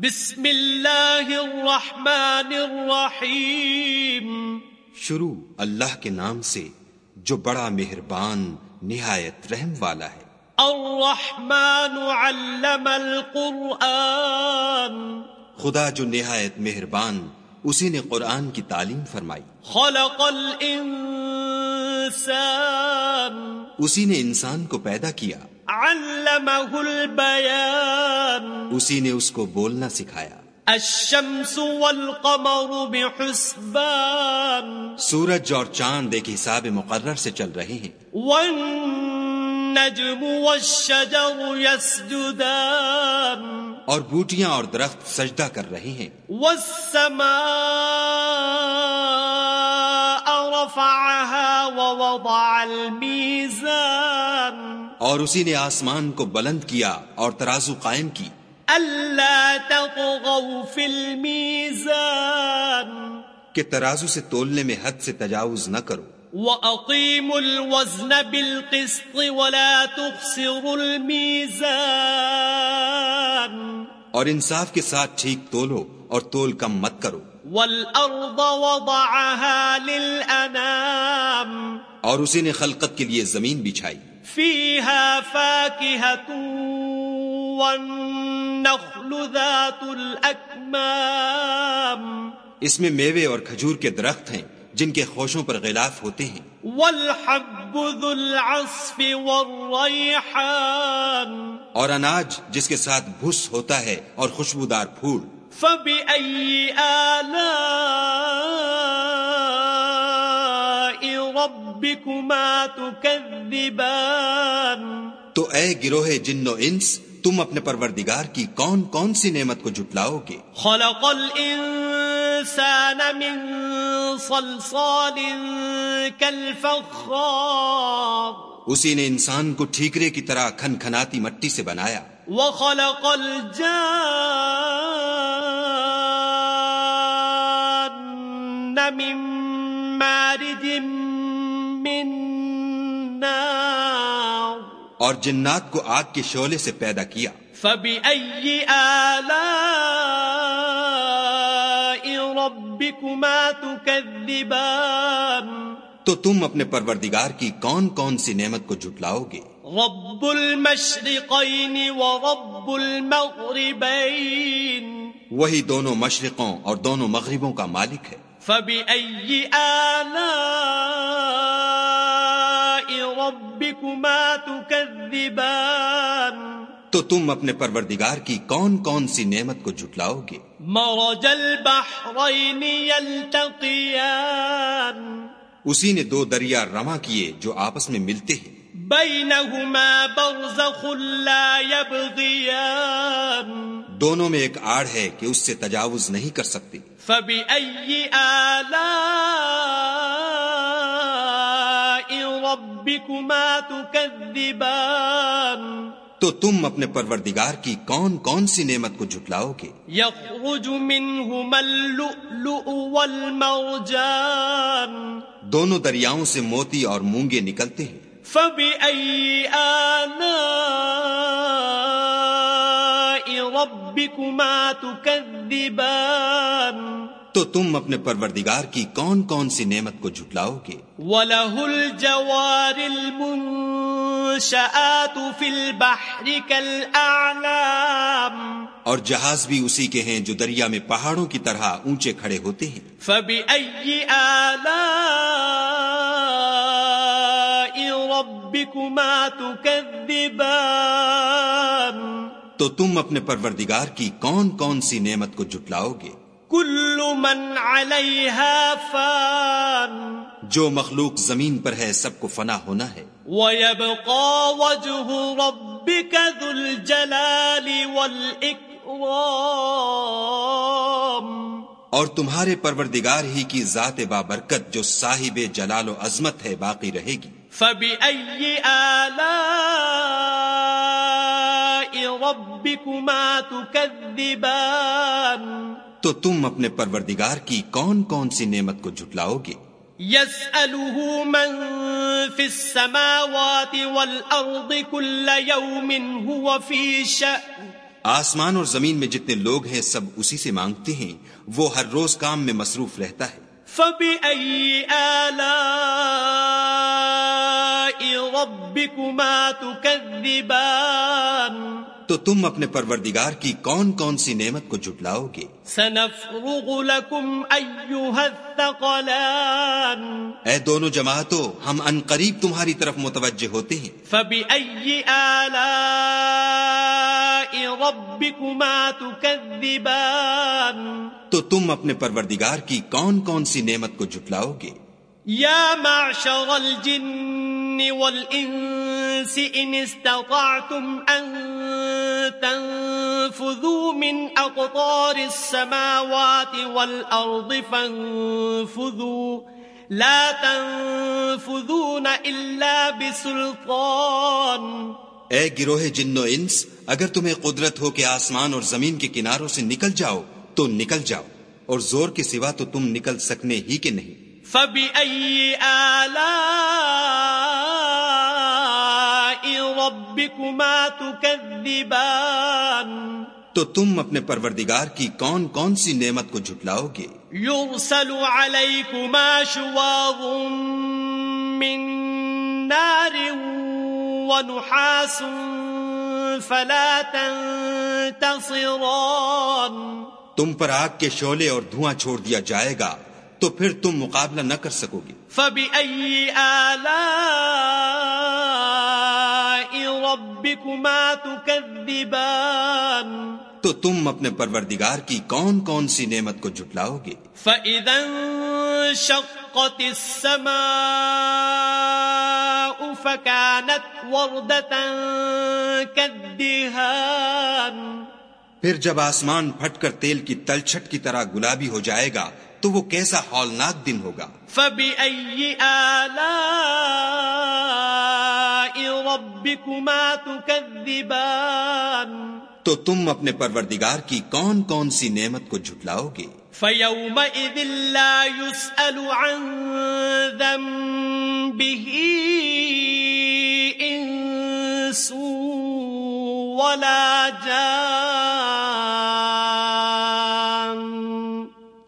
بسم اللہ الرحمن الرحیم۔ شروع اللہ کے نام سے جو بڑا مہربان نہایت رحم والا ہے۔ الرحمن علم القرآن۔ خدا جو نہایت مہربان اسی نے قرآن کی تعلیم فرمائی۔ خلق الانسان۔ اسی نے انسان کو پیدا کیا۔ علمه البیان اسی نے اس کو بولنا سکھایا۔ الشمس والقمر بحسبان. سورج اور چاند ایک حساب مقرر سے چل رہے ہیں۔ والنجم والشجر يسجدان. اور بوٹیاں اور درخت سجدہ کر رہے ہیں۔ والسماء رفعها ووضع الميزان. اور اسی نے آسمان کو بلند کیا اور ترازو قائم کی۔ ألا تطغوا في الميزان کہ ترازو سے تولنے میں حد سے تجاوز نہ کرو۔ وَأَقِيمُوا الْوَزْنَ بِالْقِسْطِ وَلَا تُخْسِرُوا الْمِيزَانَ اور انصاف کے ساتھ ٹھیک تولو اور تول کم مت کرو۔ وَالْأَرْضَ وَضَعَهَا لِلْأَنَامِ اور اسی نے خلقت کے لیے زمین بچھائی۔ فِيهَا فَاكِهَةٌ وَالنَّخْلُ ذَاتُ الْأَكْمَامِ. اس میں میوے اور کھجور کے درخت ہیں جن کے خوشوں پر غلاف ہوتے ہیں۔ والحب ذو العصف والریحان. اور اناج جس کے ساتھ بھس ہوتا ہے اور خوشبودار پھول۔ فبأي آلاء ربكما تكذبان. تو اے گروہ جن و انس تم اپنے پروردگار کی کون کون سی نعمت کو جھٹلاؤ گے؟ خلق الإنسان من صلصال كالفخار. اسی نے انسان کو ٹھیکرے کی طرح کھن کھناتی مٹی سے بنایا۔ وخلق الجان من اور جنات کو آگ کے شعلے سے پیدا کیا۔ فبأي آلاء ربكما تكذبان تو تم اپنے پروردگار کی کون کون سی نعمت کو جھٹلاؤ گے؟ رب المشرقين ورب المغربين وہی دونوں مشرقوں اور دونوں مغربوں کا مالک ہے۔ فبأي آلاء ربكما تكذبان تو تم اپنے پروردگار کی کون کون سی نعمت کو جھٹلاؤ گے؟ مرج البحرين يلتقيان اسی نے دو دریا رواں کیے جو آپس میں ملتے ہیں۔ بينهما برزخ لا يبغيان دونوں میں ایک آڑ ہے کہ اس سے تجاوز نہیں کر سکتے۔ فبأي آلاء ربكما تكذبان تو تم اپنے پروردگار کی کون کون سی نعمت کو جھٹلاؤ گے؟ يخرج منهما اللؤلؤ والمرجان دونوں دریاؤں سے موتی اور مونگے نکلتے ہیں۔ فبأي آلاء ربكما تكذبان تو تم اپنے پروردگار کی کون کون سی نعمت کو جھٹلاؤ گے؟ وله الجوار المنشآت في البحر كالأعلام اور جہاز بھی اسی کے ہیں جو دریا میں پہاڑوں کی طرح اونچے کھڑے ہوتے ہیں۔ فبأي آلاء ربكما تكذبان تو تم اپنے پروردگار کی کون کون سی نعمت کو جھٹلاؤ گے؟ كل من عليها فان. جو مخلوق زمین پر ہے سب کو فنا ہونا ہے۔ ويبقى وجه ربك ذو الجلال والإكرام. اور تمہارے پروردگار ہی کی ذات بابرکت جو صاحب جلال و عظمت ہے باقی رہے گی۔ فبأي آلاء ربكما تكذبان؟ تو تم اپنے پروردگار کی کون کون سی نعمت کو جھٹلاؤ گے؟ يسأله من في السماوات والأرض كل يوم هو في شأن۔ آسمان اور زمین میں جتنے لوگ ہیں سب اسی سے مانگتے ہیں۔ وہ ہر روز کام میں مصروف رہتا ہے۔ فبأي آلاء ربكما تكذبان تو تم اپنے پروردگار کی کون کون سی نعمت کو جھٹلاؤ گے؟ سنفرغ لكم أيها الثقلان۔ اے دونوں جماعتوں ہم ان قریب تمہاری طرف متوجہ ہوتے ہیں۔ فبأي آلاء ربكما تكذبان تو تم اپنے پروردگار کی کون کون سی نعمت کو جھٹلاؤ گے؟ يا معشر الجن۔ والإنس إن استطعتم أن تنفذوا من أقطار السماوات والأرض فانفذوا. لا تنفذون إلا بسلطان. اے گروہ جن و انس اگر تمہیں قدرت ہو کہ آسمان اور زمین کے کناروں سے نکل جاؤ تو نکل جاؤ اور زور کے سوا تو تم نکل سکنے ہی کے نہیں۔ فبأي آلاء ربكما تكذبان تو تم اپنے پروردگار کی کون کون سی نعمت کو جھٹلاؤ گے؟ يرسل عليكما شواظ من نار ونحاس فلا تنتصران۔ تم پر آگ کے شعلے اور دھواں چھوڑ دیا جائے گا تو پھر تم مقابلہ نہ کر سکو گے۔ فبأي آلاء ربكما تكذبان تو تم اپنے پروردگار کی کون کون سی نعمت کو جھٹلاؤ گے؟ فإذا انشقت السماء فكانت وردة كالدهان۔ پھر جب آسمان پھٹ کر تیل کی تلچھٹ کی طرح گلابی ہو جائے گا تو وہ کیسا ہولناک دن ہوگا؟ فبأي آلاء ربكما تكذبان تو تم اپنے پروردگار کی کون کون سی نعمت کو جھٹلاؤ گے؟ فيومئذ لا يسأل عن ذنبه إنس ولا جان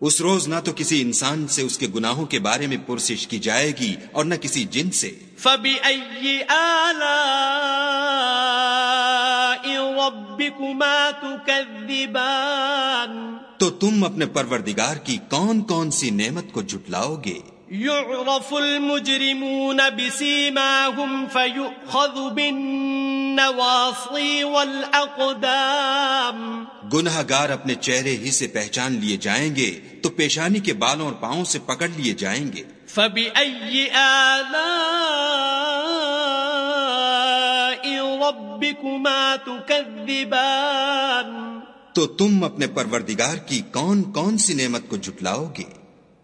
اس روز نہ تو کسی انسان سے اس کے گناہوں کے بارے میں پرسش کی جائے گی اور نہ کسی جن سے۔ فبأي آلاء ربكما تكذبان تو تم اپنے پروردگار کی کون کون سی نعمت کو جھٹلاؤ گے؟ يعرف المجرمون بسيماهم فيؤخذ بالنواصي والأقدام۔ گناہ گار اپنے چہرے ہی سے پہچان لیے جائیں گے تو پیشانی کے بالوں اور پاؤں سے پکڑ لیے جائیں گے۔ فبأي آلاء ربكما تكذبان۔ تو تم اپنے پروردگار کی کون کون سی نعمت کو جھٹلاؤ گے؟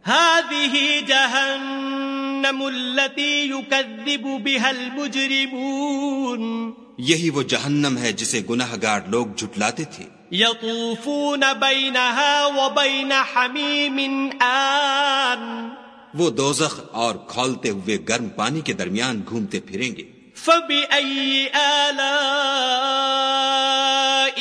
هذه جهنم التي يكذب بها المجرمون۔ یہی وہ جہنم ہے جسے گناہ گار لوگ جھٹلاتے تھے۔ يطوفون بينها وبين حميم آن۔ وہ دوزخ اور کھولتے ہوئے گرم پانی کے درمیان گھومتے پھریں گے۔ فبأي آلاء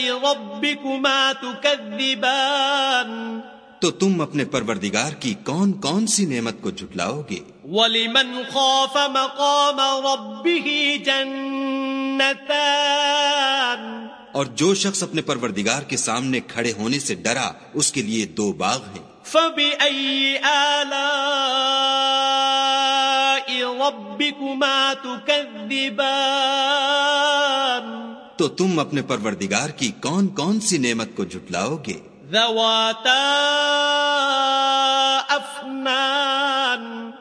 ربكما تكذبان تو تم اپنے پروردگار کی کون کون سی نعمت کو جھٹلاؤ گے؟ ولمن خاف مقام ربه جنتان۔ اور جو شخص اپنے پروردگار کے سامنے کھڑے ہونے سے ڈرا اس کے لیے دو باغ ہیں۔ فبأي آلاء ربكما تكذبان۔ تو تم اپنے پروردگار کی کون کون سی نعمت کو جھٹلاؤ گے؟ ذواتا افنان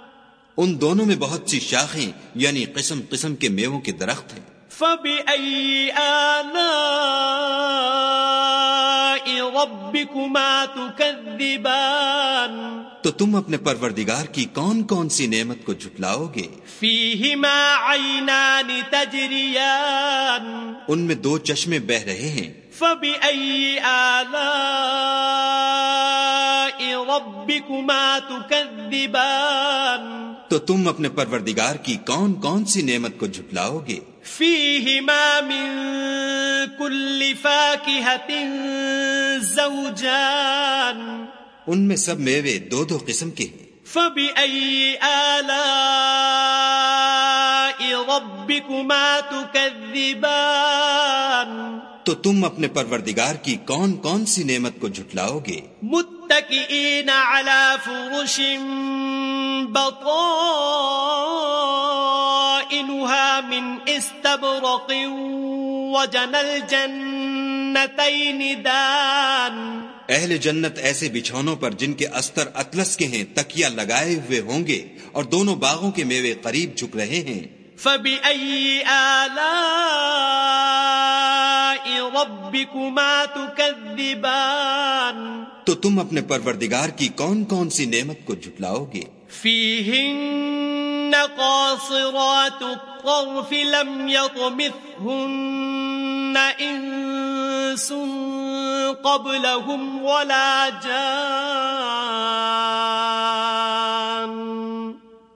ان دونوں میں بہت سی شاخیں یعنی قسم قسم کے میووں کے درخت ہیں۔ فبأي آلاء ربكما تكذبان تو تم اپنے پروردگار کی کون کون سی نعمت کو جھٹلاؤ گے فيهما عينان تجريان ان میں دو چشمے بہ رہے ہیں۔ فبأي آلاء ربكما تكذبان تو تم اپنے پروردگار کی کون کون سی نعمت کو جھٹلاؤ گے؟ فيهما من كل فاكهة زوجان ان میں سب میوے دو دو قسم کے ہیں۔ فبأي آلاء ربكما تكذبان تو تم اپنے پروردگار کی کون کون سی نعمت کو جھٹلاؤ گے؟ متكئين على فرش بطائنها من استبرق وجنى الجنتين دان. اہل جنت ایسے بچھونوں پر جن کے استر اطلس کے ہیں تکیا لگائے ہوئے ہوں گے اور دونوں باغوں کے میوے قریب جھک رہے ہیں۔ فبأي آلاء ربكما تكذبان تو تم اپنے پروردگار کی کون کون سی نعمت کو جھٹلاؤ گے؟ فيهن قاصرات الطرف لم يطمثهن إنس قبلهم ولا جان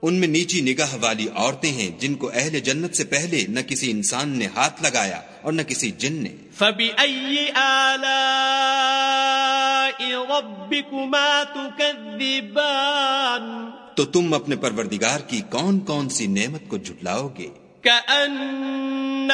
ان میں نیچی نگاہ والی عورتیں ہیں جن کو اہل جنت سے پہلے نہ کسی انسان نے ہاتھ لگایا اور نہ کسی جن نے۔ فبأي آلاء ربكما تكذبان؟ تو تم اپنے پروردگار کی کون کون سی نعمت کو جھٹلاؤ گے؟ كأنهن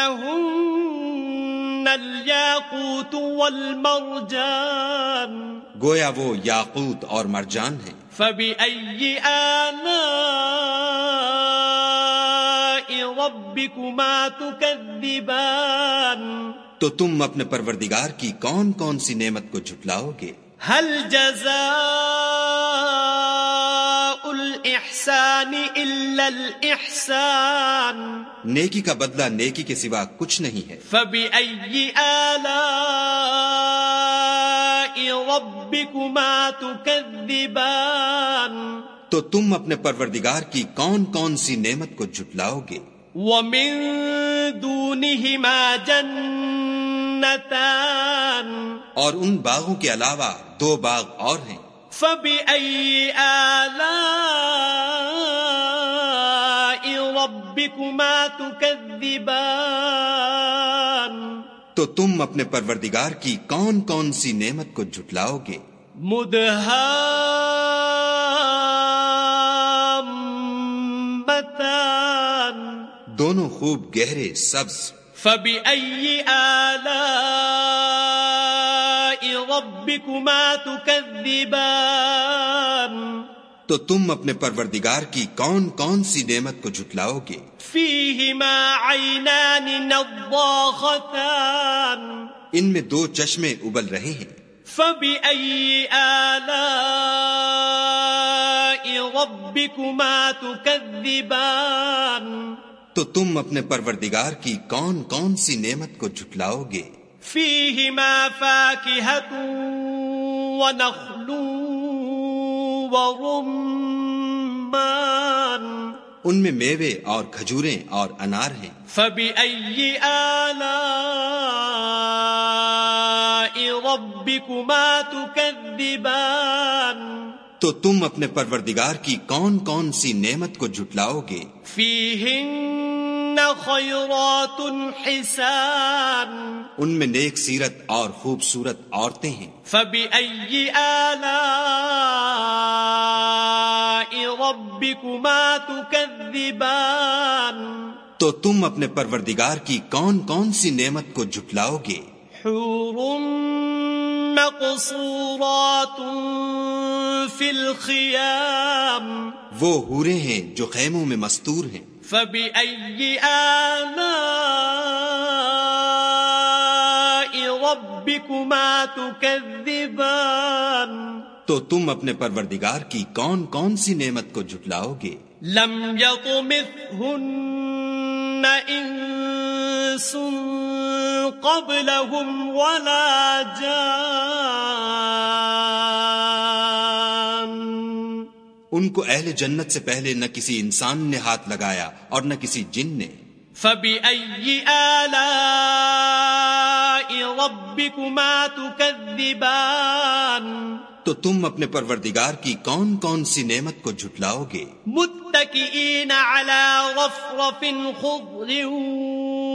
الياقوت والمرجان۔ گویا وہ یاقوت اور مرجان ہیں۔ فبأي آلاء ربكما تكذبان تو تم اپنے پروردگار کی کون کون سی نعمت کو جھٹلاؤ گے؟ هل جزاء الإحسان إلا الإحسان نیکی کا بدلہ نیکی کے سوا کچھ نہیں ہے۔ فبأي آلاء ربكما تكذبان تو تم اپنے پروردگار کی کون کون سی نعمت کو جھٹلاؤ گے ومن دونهما جنتان اور ان باغوں کے علاوہ دو باغ اور ہیں۔ فبأي آلاء ربكما تكذبان تو تم اپنے پروردگار کی کون کون سی نعمت کو جھٹلاؤ گے؟ مدهامتان دونوں خوب گہرے سبز۔ فبأي آلاء ربكما تكذبان۔ تو تم اپنے پروردگار کی کون کون سی نعمت کو جھٹلاؤ گے؟ فيهما عينان نضاختان۔ ان میں دو چشمے ابل رہے ہیں۔ فبأي آلاء ربكما تكذبان تو تم اپنے پروردگار کی کون کون سی نعمت کو جھٹلاؤ گے؟ فيهما فاكهة ونخل ورمان ان میں میوے اور کھجوریں اور انار ہیں۔ فبأي آلاء ربكما تكذبان تو تم اپنے پروردگار کی کون کون سی نعمت کو جھٹلاؤ گے فيهن خيرات حسان ان میں نیک سیرت اور خوبصورت عورتیں ہیں۔ فبأي آلاء ربكما تكذبان تو تم اپنے پروردگار کی کون کون سی نعمت کو جھٹلاؤ گے؟ حور مقصورات في الخيام وہ ہورے ہیں جو خیموں میں مستور ہیں۔ فبأي آلاء ربكما تكذبان تو تم اپنے پروردگار کی کون کون سی نعمت کو جھٹلاؤ گے؟ لم يطمثهن إنس قبلهم ولا جان۔ ان کو اہل جنت سے پہلے نہ کسی انسان نے ہاتھ لگایا اور نہ کسی جن نے۔ فبأي آلاء ربكما تكذبان؟ تو تم اپنے پروردگار کی کون کون سی نعمت کو جھٹلاؤ گے؟ متكئين على رفرف خضر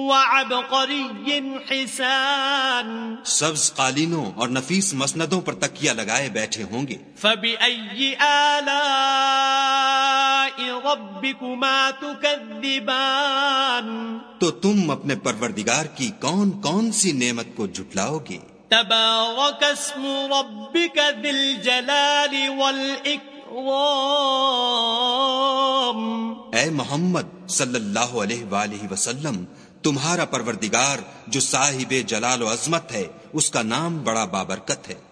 وعبقري حسان. سبز قالینوں اور نفیس مسندوں پر تکیہ لگائے بیٹھے ہوں گے۔ فبأي آلاء ربكما تكذبان تو تم اپنے پروردگار کی کون کون سی نعمت کو جھٹلاؤ گے؟ تبارك اسم ربك ذي الجلال والإكرام. اے محمد صلی اللہ علیہ وآلہ وسلم، تمہارا پروردگار جو صاحب جلال و عظمت ہے، اس کا نام بڑا بابرکت ہے۔